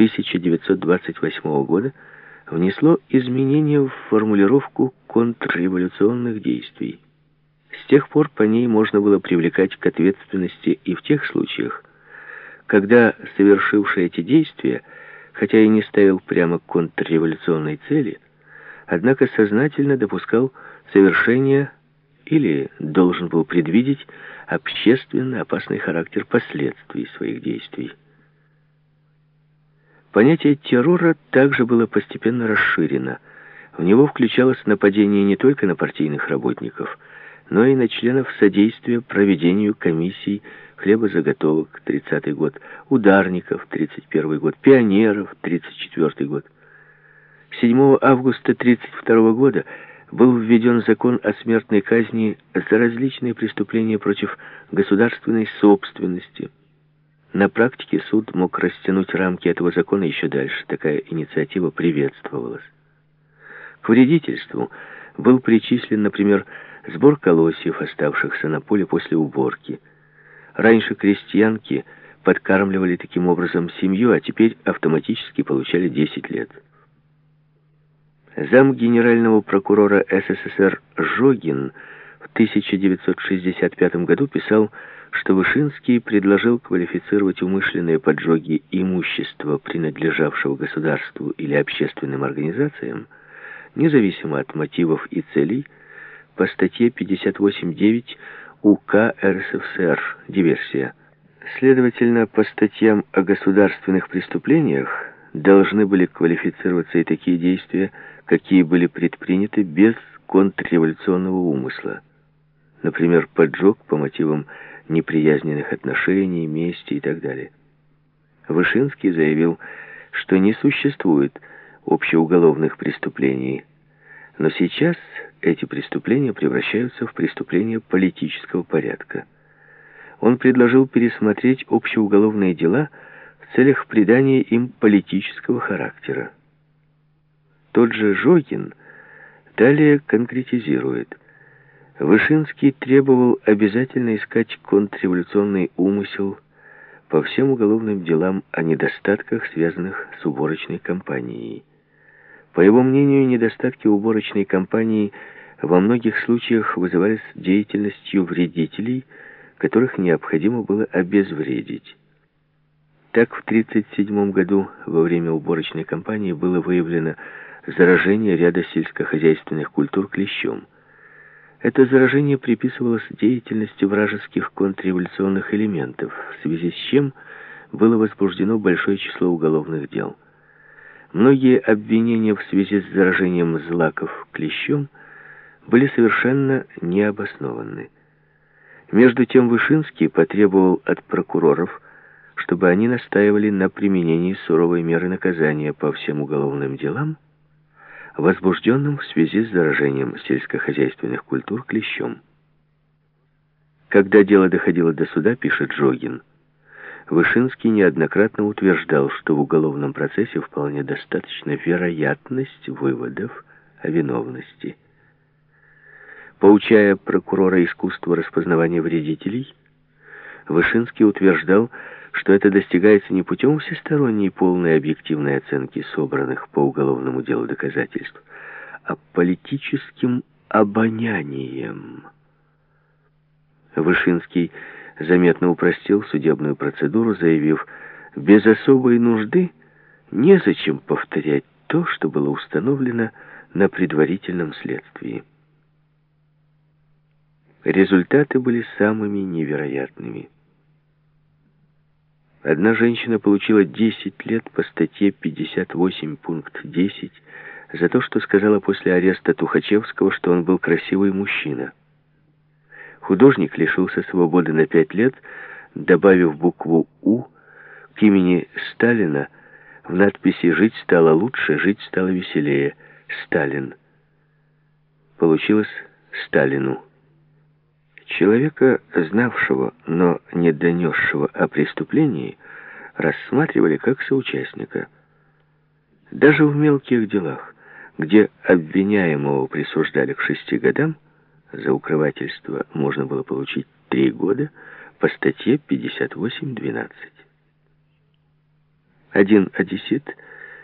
1928 года внесло изменения в формулировку контрреволюционных действий. С тех пор по ней можно было привлекать к ответственности и в тех случаях, когда совершивший эти действия, хотя и не ставил прямо контрреволюционной цели, однако сознательно допускал совершение или должен был предвидеть общественно опасный характер последствий своих действий. Понятие террора также было постепенно расширено. В него включалось нападение не только на партийных работников, но и на членов содействия проведению комиссий хлебозаготовок, 30 год, ударников, 31 год, пионеров, 34 год. 7 августа 32 года был введен закон о смертной казни за различные преступления против государственной собственности. На практике суд мог растянуть рамки этого закона еще дальше. Такая инициатива приветствовалась. К вредительству был причислен, например, сбор колосьев, оставшихся на поле после уборки. Раньше крестьянки подкармливали таким образом семью, а теперь автоматически получали 10 лет. Зам генерального прокурора СССР Жогин в 1965 году писал, что Вышинский предложил квалифицировать умышленные поджоги имущества, принадлежавшего государству или общественным организациям, независимо от мотивов и целей, по статье 58.9 УК РСФСР «Диверсия». Следовательно, по статьям о государственных преступлениях должны были квалифицироваться и такие действия, какие были предприняты без контрреволюционного умысла. Например, поджог по мотивам неприязненных отношений, мести и так далее. Вышинский заявил, что не существует общеуголовных преступлений, но сейчас эти преступления превращаются в преступления политического порядка. Он предложил пересмотреть общеуголовные дела в целях придания им политического характера. Тот же Жогин далее конкретизирует. Вышинский требовал обязательно искать контрреволюционный умысел по всем уголовным делам о недостатках, связанных с уборочной кампанией. По его мнению, недостатки уборочной кампании во многих случаях вызывались деятельностью вредителей, которых необходимо было обезвредить. Так, в 1937 году во время уборочной кампании было выявлено заражение ряда сельскохозяйственных культур клещом. Это заражение приписывалось деятельности вражеских контрреволюционных элементов, в связи с чем было возбуждено большое число уголовных дел. Многие обвинения в связи с заражением злаков клещом были совершенно необоснованы. Между тем Вышинский потребовал от прокуроров, чтобы они настаивали на применении суровой меры наказания по всем уголовным делам, возбужденным в связи с заражением сельскохозяйственных культур клещом. Когда дело доходило до суда, пишет Жогин, Вышинский неоднократно утверждал, что в уголовном процессе вполне достаточно вероятность выводов о виновности. Поучая прокурора искусства распознавания вредителей, Вышинский утверждал, что это достигается не путем всесторонней полной объективной оценки собранных по уголовному делу доказательств, а политическим обонянием. Вышинский заметно упростил судебную процедуру, заявив, без особой нужды незачем повторять то, что было установлено на предварительном следствии. Результаты были самыми невероятными. Одна женщина получила 10 лет по статье 58 пункт 10 за то, что сказала после ареста Тухачевского, что он был красивый мужчина. Художник лишился свободы на 5 лет, добавив букву «У» к имени Сталина в надписи «Жить стало лучше, жить стало веселее. Сталин». Получилось «Сталину». Человека, знавшего, но не донесшего о преступлении, рассматривали как соучастника. Даже в мелких делах, где обвиняемого присуждали к шести годам, за укрывательство можно было получить три года по статье 58.12. Один одессит